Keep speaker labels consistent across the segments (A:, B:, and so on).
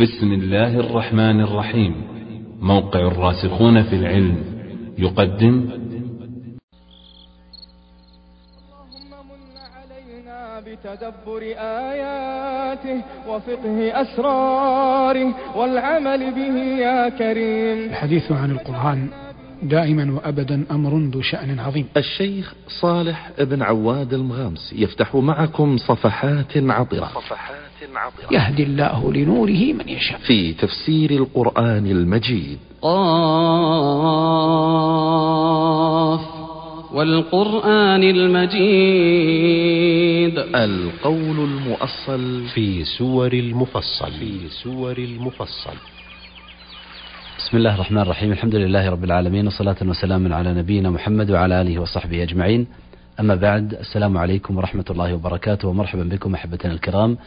A: بسم الله الرحمن الرحيم موقع الراسخون في العلم يقدم
B: اللهم من علينا بتدبر آياته وفقه أسراره والعمل به يا كريم الحديث عن القرآن دائما وأبدا أمر ذو شأن عظيم الشيخ صالح بن عواد المغامسي يفتح معكم صفحات عطرة صفحات عطرة يهدي الله لنوره من يشاء في تفسير القرآن المجيد
A: قاف والقرآن المجيد القول المؤصل في سور المفصل في
B: سور المفصل
A: بسم الله الرحمن الرحيم الحمد لله رب العالمين وصلاة وسلام على نبينا محمد وعلى آله وصحبه أجمعين أما بعد السلام عليكم ورحمة الله وبركاته ومرحبا بكم أحبتنا الكرام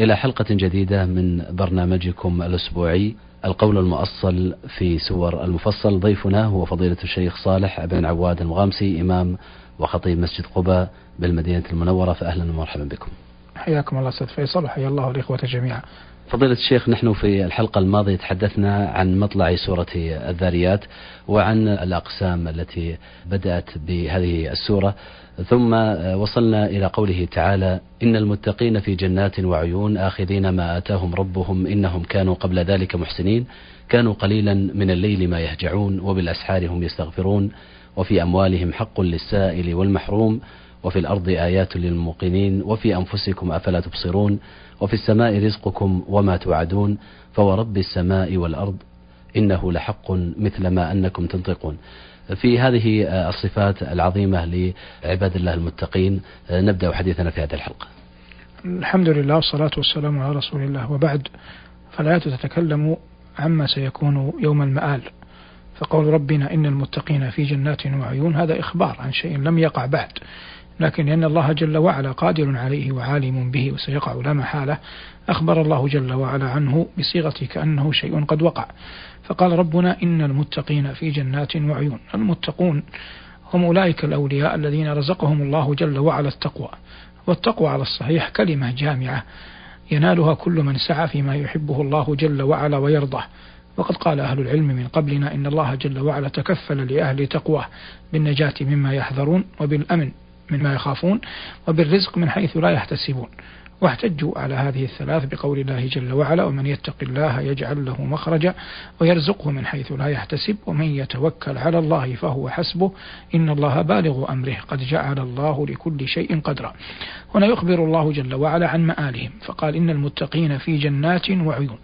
A: إلى حلقة جديدة من برنامجكم الأسبوعي القول المؤصل في سور المفصل ضيفنا هو فضيلة الشيخ صالح بن عواد المغامسي إمام وخطيب مسجد قباء بالمدينة المنورة فأهلا ومرحبا بكم
B: حياكم الله أستاذ فيصل وحيا الله الإخوة جميعا
A: فضيلة الشيخ نحن في الحلقة الماضية تحدثنا عن مطلع سورة الذاريات وعن الأقسام التي بدأت بهذه السورة ثم وصلنا إلى قوله تعالى إن المتقين في جنات وعيون آخذين ما آتاهم ربهم إنهم كانوا قبل ذلك محسنين كانوا قليلا من الليل ما يهجعون وبالأسحار هم يستغفرون وفي أموالهم حق للسائل والمحروم وفي الأرض آيات للموقنين وفي أنفسكم أفلا تبصرون وفي السماء رزقكم وما توعدون فورب السماء والأرض إنه لحق مثل ما أنكم تنطقون في هذه آه، الصفات العظيمة لعباد الله المتقين آه، نبدأ حديثنا في هذه الحلقة
B: الحمد لله والصلاة والسلام على رسول الله وبعد فالآيات تتكلم عما سيكون يوم المآل فقول ربنا إن المتقين في جنات وعيون هذا إخبار عن شيء لم يقع بعد لكن لأن الله جل وعلا قادر عليه وعالم به وسيقع لا محالة أخبر الله جل وعلا عنه بصيغة كأنه شيء قد وقع فقال ربنا إن المتقين في جنات وعيون المتقون هم أولئك الأولياء الذين رزقهم الله جل وعلا التقوى والتقوى على الصحيح كلمة جامعة ينالها كل من سعى فيما يحبه الله جل وعلا ويرضاه وقد قال أهل العلم من قبلنا إن الله جل وعلا تكفل لأهل تقواه بالنجاة مما يحذرون وبالأمن مما يخافون وبالرزق من حيث لا يحتسبون واحتجوا على هذه الثلاث بقول الله جل وعلا ومن يتق الله يجعل له مخرجا ويرزقه من حيث لا يحتسب ومن يتوكل على الله فهو حسبه إن الله بالغ أمره قد جعل الله لكل شيء قدرا هنا يخبر الله جل وعلا عن مآلهم فقال إن المتقين في جنات وعيون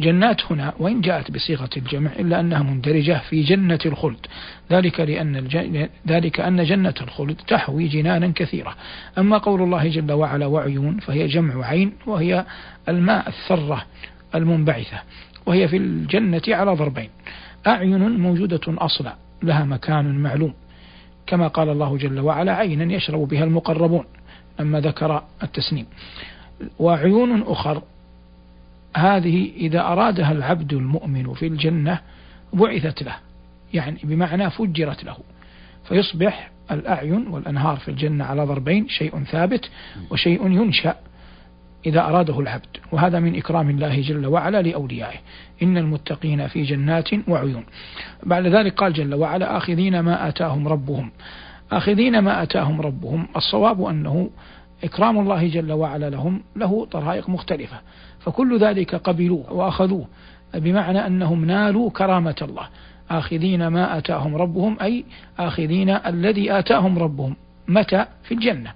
B: جنات هنا وإن جاءت بصيغة الجمع إلا أنها مندرجة في جنة الخلد ذلك لأن الجنة ذلك أن جنة الخلد تحوي جنانا كثيرة أما قول الله جل وعلا وعيون فهي جمع عين وهي الماء الثرة المنبعثة وهي في الجنة على ضربين أعين موجودة أصلا لها مكان معلوم كما قال الله جل وعلا عينا يشرب بها المقربون لما ذكر التسنيم وعيون أخر هذه إذا أرادها العبد المؤمن في الجنة بعثت له يعني بمعنى فجرت له فيصبح الأعين والأنهار في الجنة على ضربين شيء ثابت وشيء ينشأ إذا أراده العبد وهذا من إكرام الله جل وعلا لأوليائه إن المتقين في جنات وعيون بعد ذلك قال جل وعلا آخذين ما آتاهم ربهم آخذين ما آتاهم ربهم الصواب أنه إكرام الله جل وعلا لهم له طرائق مختلفة فكل ذلك قبلوه وأخذوه بمعنى أنهم نالوا كرامة الله آخذين ما آتاهم ربهم أي آخذين الذي آتاهم ربهم متى في الجنة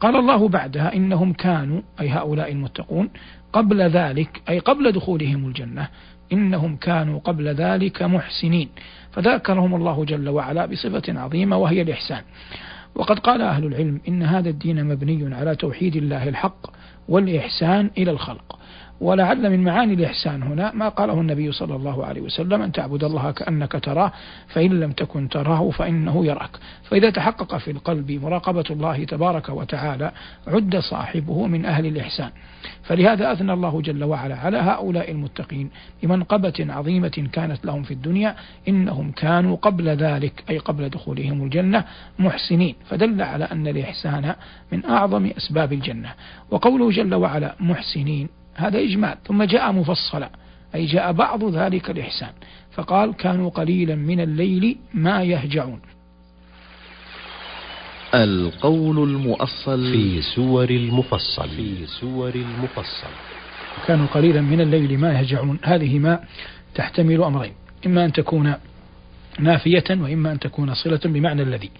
B: قال الله بعدها إنهم كانوا أي هؤلاء المتقون قبل ذلك أي قبل دخولهم الجنة إنهم كانوا قبل ذلك محسنين فذكرهم الله جل وعلا بصفة عظيمة وهي الإحسان وقد قال أهل العلم إن هذا الدين مبني على توحيد الله الحق والإحسان إلى الخلق ولعل من معاني الإحسان هنا ما قاله النبي صلى الله عليه وسلم أن تعبد الله كأنك تراه فإن لم تكن تراه فإنه يراك فإذا تحقق في القلب مراقبة الله تبارك وتعالى عد صاحبه من أهل الإحسان فلهذا أثنى الله جل وعلا على هؤلاء المتقين بمنقبة عظيمة كانت لهم في الدنيا إنهم كانوا قبل ذلك أي قبل دخولهم الجنة محسنين فدل على أن الإحسان من أعظم أسباب الجنة وقوله جل وعلا محسنين هذا إجمال ثم جاء مفصلا أي جاء بعض ذلك الإحسان فقال كانوا قليلا من الليل ما يهجعون
A: القول المؤصل
B: في سور المفصل في سور المفصل كانوا قليلا من الليل ما يهجعون هذه ما تحتمل أمرين إما أن تكون نافية وإما أن تكون صلة بمعنى الذي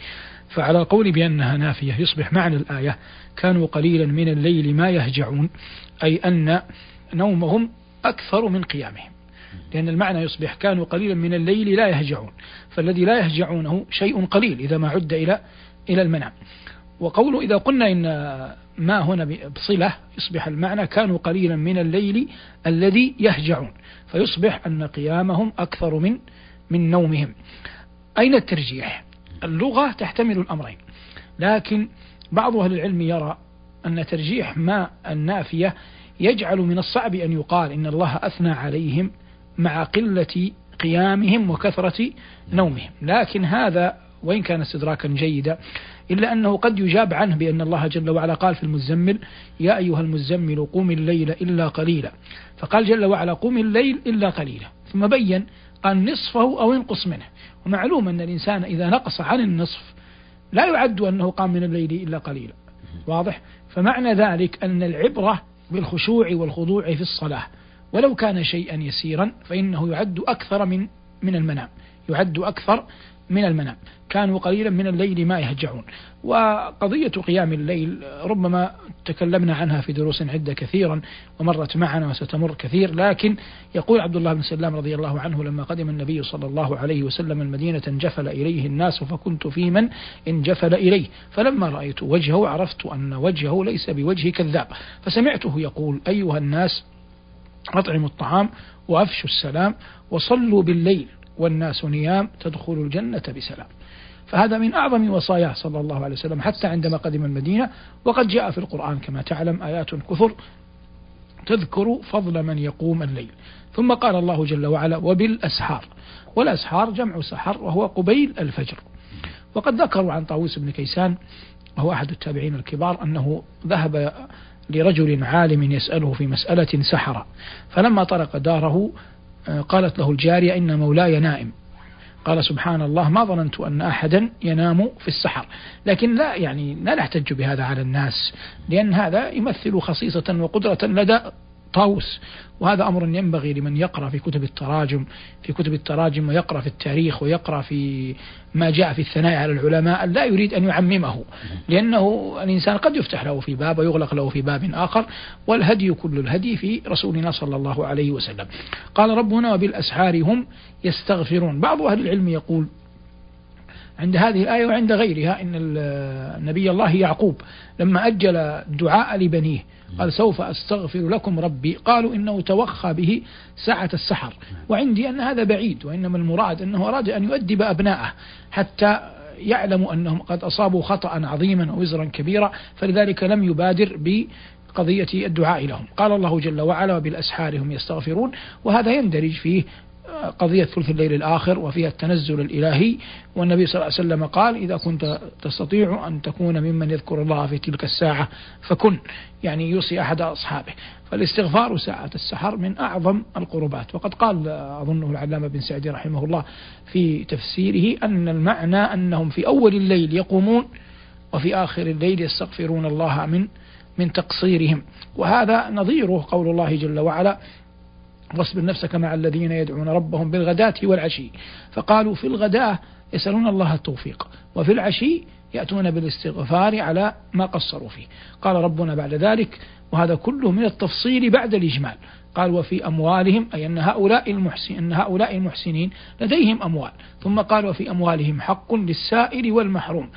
B: فعلى قول بأنها نافية يصبح معنى الآية كانوا قليلا من الليل ما يهجعون أي أن نومهم أكثر من قيامهم لأن المعنى يصبح كانوا قليلا من الليل لا يهجعون فالذي لا يهجعونه شيء قليل إذا ما عد إلى إلى المنام وقول إذا قلنا إن ما هنا بصلة يصبح المعنى كانوا قليلا من الليل الذي يهجعون فيصبح أن قيامهم أكثر من من نومهم أين الترجيح اللغة تحتمل الأمرين لكن بعض أهل العلم يرى أن ترجيح ما النافية يجعل من الصعب أن يقال إن الله أثنى عليهم مع قلة قيامهم وكثرة نومهم لكن هذا وإن كان استدراكا جيدا إلا أنه قد يجاب عنه بأن الله جل وعلا قال في المزمل يا أيها المزمل قوم الليل إلا قليلا فقال جل وعلا قوم الليل إلا قليلا ثم بين قال نصفه أو ينقص منه ومعلوم أن الإنسان إذا نقص عن النصف لا يعد أنه قام من الليل إلا قليلا واضح فمعنى ذلك أن العبرة بالخشوع والخضوع في الصلاة ولو كان شيئا يسيرا فإنه يعد أكثر من من المنام يعد أكثر من المنام كانوا قليلا من الليل ما يهجعون وقضية قيام الليل ربما تكلمنا عنها في دروس عدة كثيرا ومرت معنا وستمر كثير لكن يقول عبد الله بن سلام رضي الله عنه لما قدم النبي صلى الله عليه وسلم المدينة انجفل إليه الناس فكنت في من انجفل إليه فلما رأيت وجهه عرفت أن وجهه ليس بوجه كذاب فسمعته يقول أيها الناس أطعموا الطعام وأفشوا السلام وصلوا بالليل والناس نيام تدخل الجنة بسلام فهذا من أعظم وصاياه صلى الله عليه وسلم حتى عندما قدم المدينة وقد جاء في القرآن كما تعلم آيات كثر تذكر فضل من يقوم الليل ثم قال الله جل وعلا وبالأسحار والأسحار جمع سحر وهو قبيل الفجر وقد ذكروا عن طاووس بن كيسان وهو أحد التابعين الكبار أنه ذهب لرجل عالم يسأله في مسألة سحرة فلما طرق داره آه، قالت له الجارية إن مولاي نائم قال سبحان الله ما ظننت أن أحدا ينام في السحر لكن لا يعني لا نحتج بهذا على الناس لأن هذا يمثل خصيصة وقدرة لدى طوس وهذا أمر ينبغي لمن يقرأ في كتب التراجم في كتب التراجم ويقرأ في التاريخ ويقرأ في ما جاء في الثناء على العلماء لا يريد أن يعممه لأنه الإنسان قد يفتح له في باب ويغلق له في باب آخر والهدي كل الهدي في رسولنا صلى الله عليه وسلم قال ربنا وبالأسحار هم يستغفرون بعض أهل العلم يقول عند هذه الآية وعند غيرها إن نبي الله يعقوب لما أجل الدعاء لبنيه قال سوف أستغفر لكم ربي قالوا إنه توخى به ساعة السحر وعندي أن هذا بعيد وإنما المراد أنه أراد أن يؤدب أبنائه حتى يعلموا أنهم قد أصابوا خطأ عظيما ووزرا كبيرا فلذلك لم يبادر ب قضية الدعاء لهم قال الله جل وعلا وبالأسحار هم يستغفرون وهذا يندرج فيه قضية ثلث الليل الآخر وفيها التنزل الإلهي والنبي صلى الله عليه وسلم قال إذا كنت تستطيع أن تكون ممن يذكر الله في تلك الساعة فكن يعني يوصي أحد أصحابه فالاستغفار ساعة السحر من أعظم القربات وقد قال أظنه العلامة بن سعدي رحمه الله في تفسيره أن المعنى أنهم في أول الليل يقومون وفي آخر الليل يستغفرون الله من من تقصيرهم وهذا نظيره قول الله جل وعلا واصبر نفسك مع الذين يدعون ربهم بالغداة والعشي فقالوا في الغداة يسألون الله التوفيق وفي العشي يأتون بالاستغفار على ما قصروا فيه قال ربنا بعد ذلك وهذا كله من التفصيل بعد الإجمال قال وفي أموالهم أي أن هؤلاء المحسن أن هؤلاء المحسنين لديهم أموال ثم قال وفي أموالهم حق للسائل والمحروم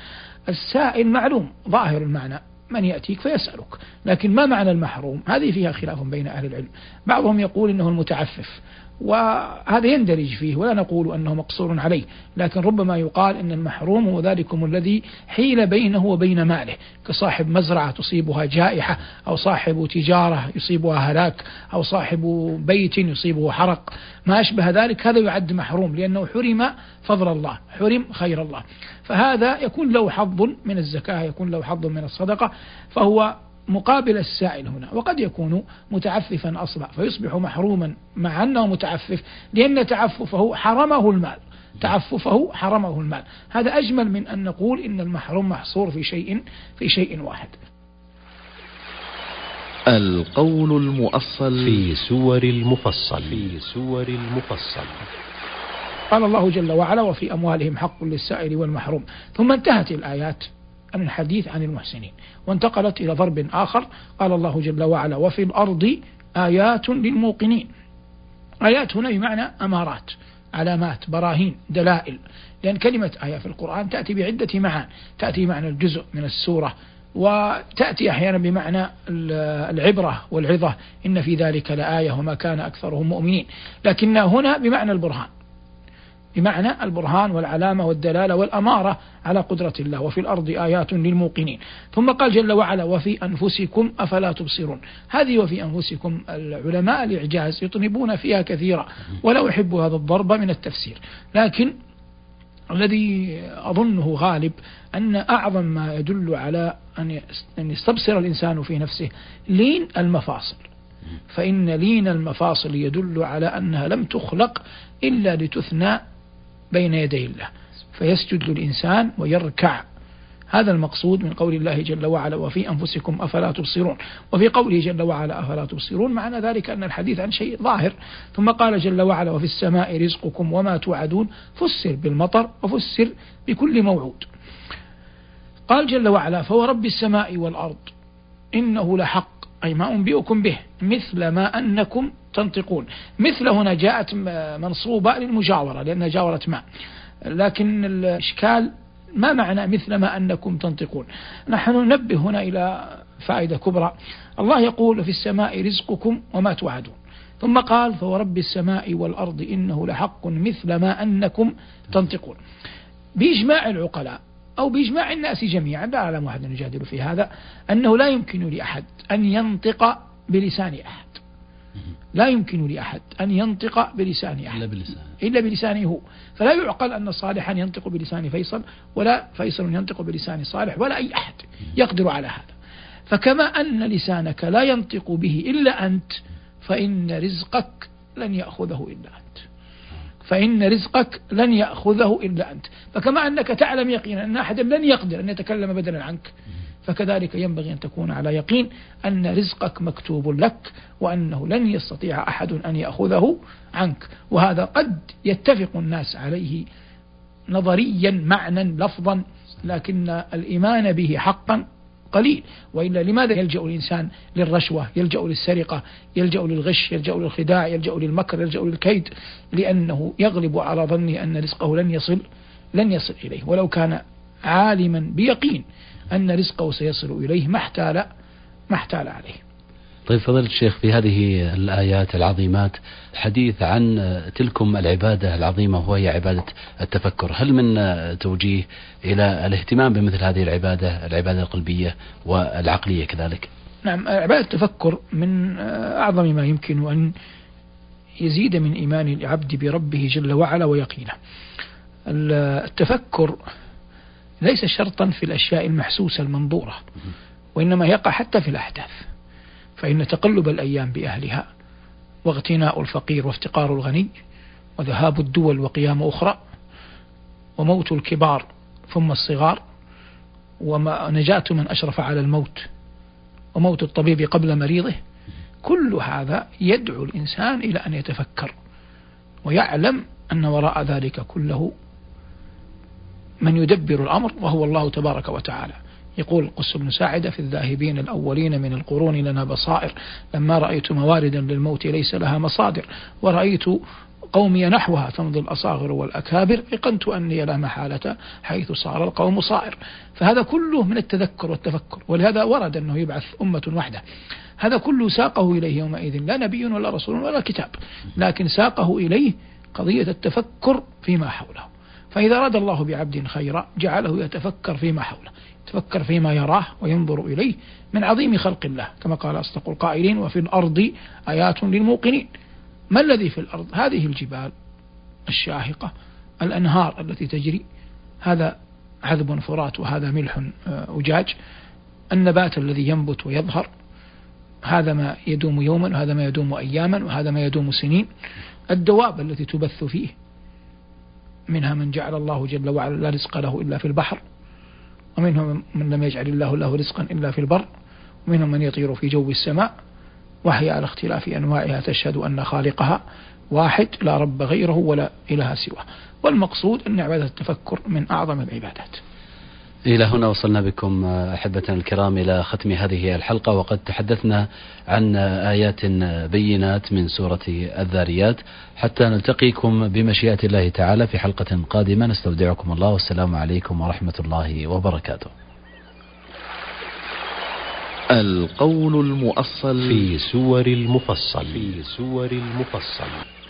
B: السائل معلوم ظاهر المعنى من يأتيك فيسألك لكن ما معنى المحروم هذه فيها خلاف بين أهل العلم بعضهم يقول إنه المتعفف وهذا يندرج فيه ولا نقول أنه مقصور عليه لكن ربما يقال أن المحروم هو ذلكم الذي حيل بينه وبين ماله كصاحب مزرعة تصيبها جائحة أو صاحب تجارة يصيبها هلاك أو صاحب بيت يصيبه حرق ما أشبه ذلك هذا يعد محروم لأنه حرم فضل الله حرم خير الله فهذا يكون له حظ من الزكاة يكون له حظ من الصدقة فهو مقابل السائل هنا وقد يكون متعففا أصلا فيصبح محروما مع أنه متعفف لأن تعففه حرمه المال تعففه حرمه المال هذا أجمل من أن نقول إن المحروم محصور في شيء في شيء واحد
A: القول المؤصل في سور المفصل
B: في سور المفصل قال الله جل وعلا وفي أموالهم حق للسائل والمحروم ثم انتهت الآيات عن الحديث عن المحسنين وانتقلت إلى ضرب آخر قال الله جل وعلا وفي الأرض آيات للموقنين آيات هنا بمعنى أمارات علامات براهين دلائل لأن كلمة آية في القرآن تأتي بعدة معان تأتي بمعنى الجزء من السورة وتأتي أحيانا بمعنى العبرة والعظة إن في ذلك لآية وما كان أكثرهم مؤمنين لكن هنا بمعنى البرهان بمعنى البرهان والعلامة والدلالة والأمارة على قدرة الله وفي الأرض آيات للموقنين ثم قال جل وعلا وفي أنفسكم أفلا تبصرون هذه وفي أنفسكم العلماء الإعجاز يطنبون فيها كثيرا ولا أحب هذا الضرب من التفسير لكن الذي أظنه غالب أن أعظم ما يدل على أن يستبصر الإنسان في نفسه لين المفاصل فإن لين المفاصل يدل على أنها لم تخلق إلا لتثنى بين يدي الله فيسجد الإنسان ويركع هذا المقصود من قول الله جل وعلا وفي أنفسكم أفلا تبصرون وفي قوله جل وعلا أفلا تبصرون معنى ذلك أن الحديث عن شيء ظاهر ثم قال جل وعلا وفي السماء رزقكم وما توعدون فسر بالمطر وفسر بكل موعود قال جل وعلا فورب السماء والأرض إنه لحق أي ما أنبئكم به مثل ما أنكم تنطقون مثل هنا جاءت منصوبة للمجاورة لأنها جاورت ما لكن الإشكال ما معنى مثل ما أنكم تنطقون نحن ننبه هنا إلى فائدة كبرى الله يقول في السماء رزقكم وما توعدون ثم قال فورب السماء والأرض إنه لحق مثل ما أنكم تنطقون بإجماع العقلاء أو بإجماع الناس جميعا لا أعلم أحد يجادل في هذا أنه لا يمكن لأحد أن ينطق بلسان أحد لا يمكن لأحد أن ينطق بلسان أحد إلا بلسانه إلا بلسانه هو فلا يعقل أن صالحا ينطق بلسان فيصل ولا فيصل ينطق بلسان صالح ولا أي أحد يقدر على هذا فكما أن لسانك لا ينطق به إلا أنت فإن رزقك لن يأخذه إلا أنت فإن رزقك لن يأخذه إلا أنت فكما أنك تعلم يقينا أن أحدا لن يقدر أن يتكلم بدلا عنك فكذلك ينبغي أن تكون على يقين أن رزقك مكتوب لك وأنه لن يستطيع أحد أن يأخذه عنك وهذا قد يتفق الناس عليه نظريا معنا لفظا لكن الإيمان به حقا قليل وإلا لماذا يلجأ الإنسان للرشوة يلجأ للسرقة يلجأ للغش يلجأ للخداع يلجأ للمكر يلجأ للكيد لأنه يغلب على ظني أن رزقه لن يصل لن يصل إليه ولو كان عالما بيقين أن رزقه سيصل إليه ما احتال ما احتال عليه
A: طيب فضيلة الشيخ في هذه الآيات العظيمات حديث عن تلكم العبادة العظيمة وهي عبادة التفكر هل من توجيه إلى الاهتمام بمثل هذه العبادة العبادة القلبية والعقلية كذلك
B: نعم عبادة التفكر من أعظم ما يمكن أن يزيد من إيمان العبد بربه جل وعلا ويقينه التفكر ليس شرطا في الأشياء المحسوسة المنظورة وإنما يقع حتى في الأحداث فإن تقلب الأيام بأهلها واغتناء الفقير وافتقار الغني وذهاب الدول وقيام أخرى وموت الكبار ثم الصغار ونجاة من أشرف على الموت وموت الطبيب قبل مريضه كل هذا يدعو الإنسان إلى أن يتفكر ويعلم أن وراء ذلك كله من يدبر الأمر وهو الله تبارك وتعالى يقول قس بن ساعدة في الذاهبين الأولين من القرون لنا بصائر لما رأيت مواردا للموت ليس لها مصادر ورأيت قومي نحوها تمضي الأصاغر والأكابر أيقنت أني لا محالة حيث صار القوم صائر فهذا كله من التذكر والتفكر ولهذا ورد أنه يبعث أمة واحدة هذا كله ساقه إليه يومئذ لا نبي ولا رسول ولا كتاب لكن ساقه إليه قضية التفكر فيما حوله فإذا أراد الله بعبد خيرا جعله يتفكر فيما حوله يتفكر فيما يراه وينظر إليه من عظيم خلق الله كما قال أصدق القائلين وفي الأرض آيات للموقنين ما الذي في الأرض هذه الجبال الشاهقة الأنهار التي تجري هذا عذب فرات وهذا ملح آه، أجاج النبات الذي ينبت ويظهر هذا ما يدوم يوما وهذا ما يدوم أياما وهذا ما يدوم سنين الدواب التي تبث فيه منها من جعل الله جل وعلا لا رزق له إلا في البحر ومنهم من لم يجعل الله له رزقا إلا في البر ومنهم من يطير في جو السماء وهي على اختلاف أنواعها تشهد أن خالقها واحد لا رب غيره ولا إله سواه والمقصود أن عبادة التفكر من أعظم العبادات
A: إلى هنا وصلنا بكم آه، أحبتنا الكرام إلى ختم هذه الحلقة وقد تحدثنا عن آيات بينات من سورة الذاريات حتى نلتقيكم بمشيئة الله تعالى في حلقة قادمة نستودعكم الله والسلام عليكم ورحمة الله وبركاته القول المؤصل في سور المفصل في سور المفصل